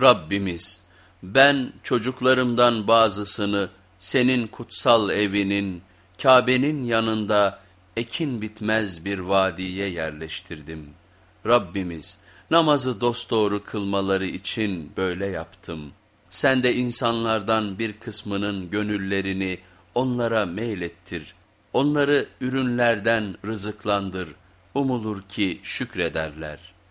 Rabbimiz ben çocuklarımdan bazısını senin kutsal evinin, Kabe'nin yanında ekin bitmez bir vadiye yerleştirdim. Rabbimiz namazı dosdoğru kılmaları için böyle yaptım. Sen de insanlardan bir kısmının gönüllerini onlara meylettir. Onları ürünlerden rızıklandır. Umulur ki şükrederler.''